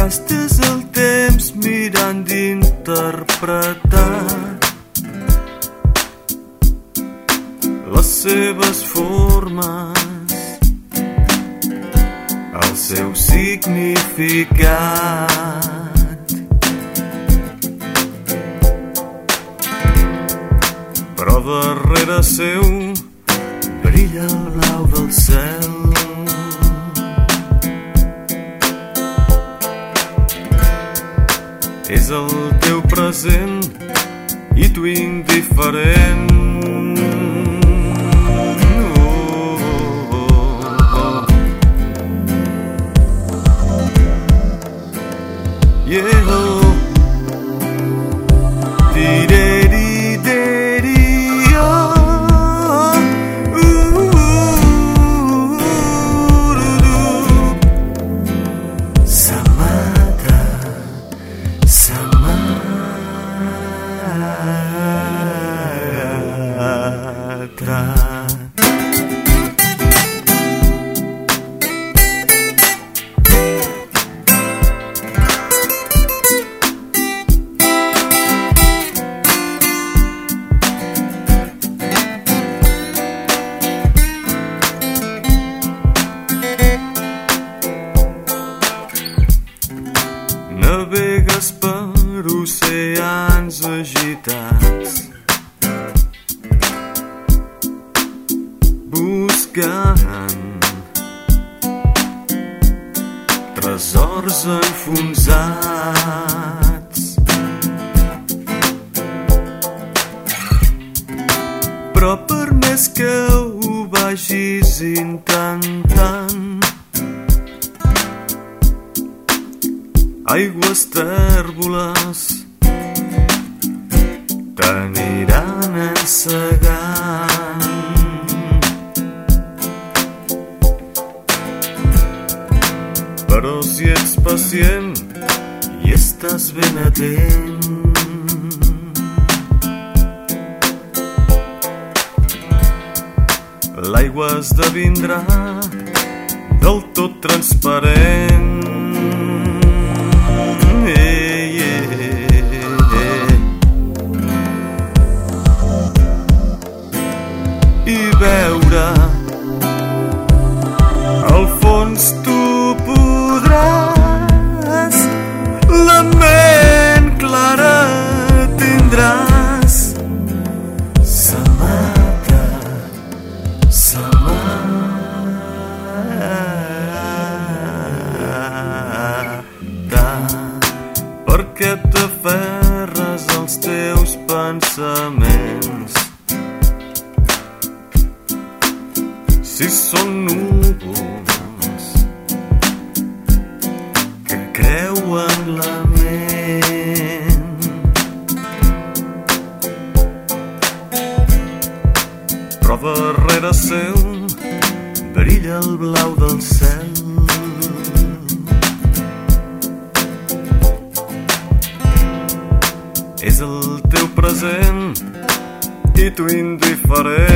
gastes el temps mirant d'interpretar les seves formes, el seu significat. però darrere seu brilla el blau del cel. És el teu present i tu indiferent. Oh, oh, oh. Yeah. Buscant tresors enfonsats però per més que ho vagis intentant aigües tèrboles t'aniran ensegant. Però si ets pacient i estàs ben atent, l'aigua esdevindrà del tot transparent. Eh, eh, eh. Veure al fons tu pensaments si són núvols que creuen la ment. Però darrere seu brilla el blau del cel. És el present i tu indiferent.